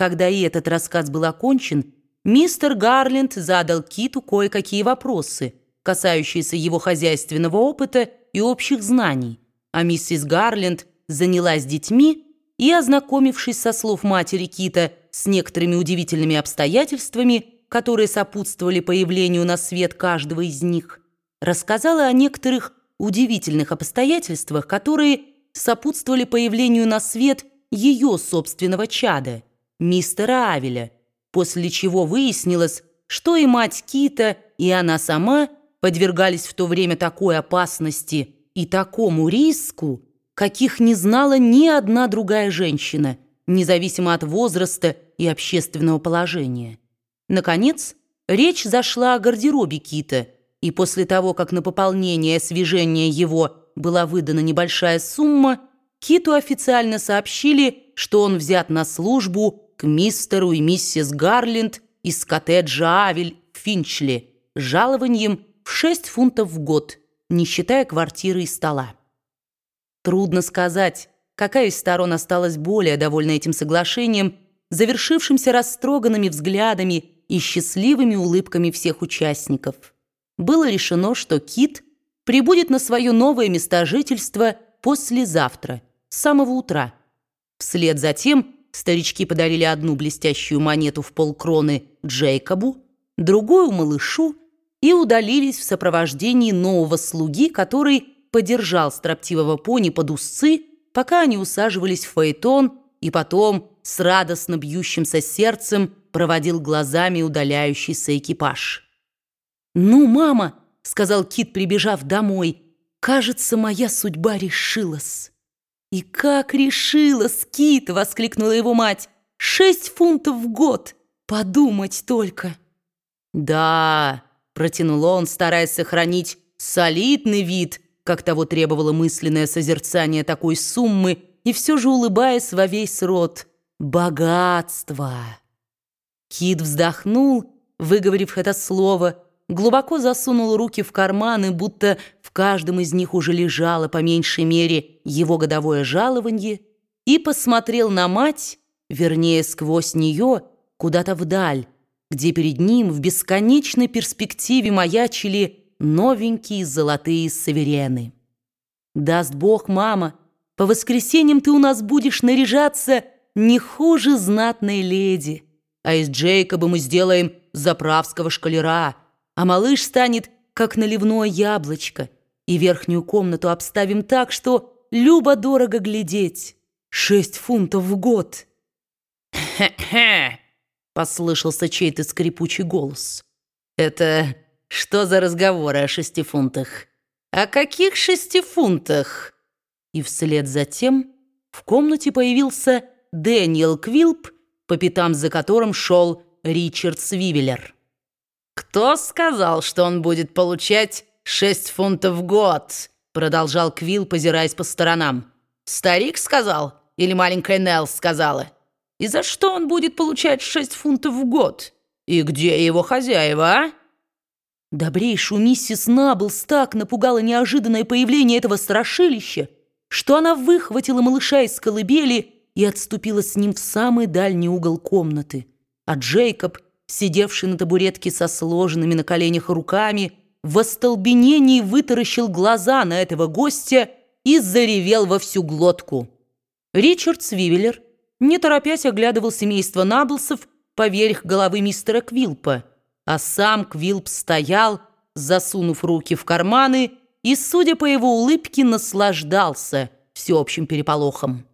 Когда и этот рассказ был окончен, мистер Гарленд задал Киту кое-какие вопросы, касающиеся его хозяйственного опыта и общих знаний, а миссис Гарленд занялась детьми и, ознакомившись со слов матери Кита с некоторыми удивительными обстоятельствами, которые сопутствовали появлению на свет каждого из них, рассказала о некоторых удивительных обстоятельствах, которые сопутствовали появлению на свет ее собственного чада, мистера Авеля, после чего выяснилось, что и мать Кита, и она сама подвергались в то время такой опасности и такому риску, каких не знала ни одна другая женщина, независимо от возраста и общественного положения. Наконец, речь зашла о гардеробе Кита, и после того, как на пополнение и освежение его была выдана небольшая сумма, Киту официально сообщили, что он взят на службу к мистеру и миссис Гарленд из коттеджа Авель в Финчли жалованием в 6 фунтов в год, не считая квартиры и стола. Трудно сказать, какая из сторон осталась более довольна этим соглашением, завершившимся растроганными взглядами и счастливыми улыбками всех участников. Было решено, что Кит прибудет на свое новое место жительства послезавтра, с самого утра. Вслед за тем старички подарили одну блестящую монету в полкроны Джейкобу, другую малышу и удалились в сопровождении нового слуги, который подержал строптивого пони под узцы, пока они усаживались в фаэтон, и потом с радостно бьющимся сердцем проводил глазами удаляющийся экипаж. «Ну, мама!» — сказал Кит, прибежав домой. «Кажется, моя судьба решилась». «И как решилась, Кит!» — воскликнула его мать. «Шесть фунтов в год! Подумать только!» «Да!» — протянул он, стараясь сохранить солидный вид, как того требовало мысленное созерцание такой суммы, и все же улыбаясь во весь рот. «Богатство!» Кит вздохнул, выговорив это слово, глубоко засунул руки в карманы, будто в каждом из них уже лежало по меньшей мере его годовое жалование, и посмотрел на мать, вернее, сквозь нее, куда-то вдаль, где перед ним в бесконечной перспективе маячили новенькие золотые саверены. «Даст Бог, мама, по воскресеньям ты у нас будешь наряжаться не хуже знатной леди, а из Джейкоба мы сделаем заправского шкалера, а малыш станет, как наливное яблочко, и верхнюю комнату обставим так, что любо-дорого глядеть. Шесть фунтов в год. «Хе-хе!» — послышался чей-то скрипучий голос. «Это что за разговоры о шести фунтах? О каких шести фунтах?» И вслед за тем в комнате появился Дэниел Квилп, по пятам за которым шел Ричард Свивеллер. «Кто сказал, что он будет получать шесть фунтов в год?» Продолжал Квилл, позираясь по сторонам. «Старик сказал? Или маленькая Нелл сказала? И за что он будет получать шесть фунтов в год? И где его хозяева, а?» Добрейшую миссис Наблс так напугало неожиданное появление этого страшилища, что она выхватила малыша из колыбели и отступила с ним в самый дальний угол комнаты. А Джейкоб — сидевший на табуретке со сложенными на коленях руками, в остолбенении вытаращил глаза на этого гостя и заревел во всю глотку. Ричард Свивеллер, не торопясь, оглядывал семейство Наблсов поверх головы мистера Квилпа, а сам Квилп стоял, засунув руки в карманы, и, судя по его улыбке, наслаждался всеобщим переполохом.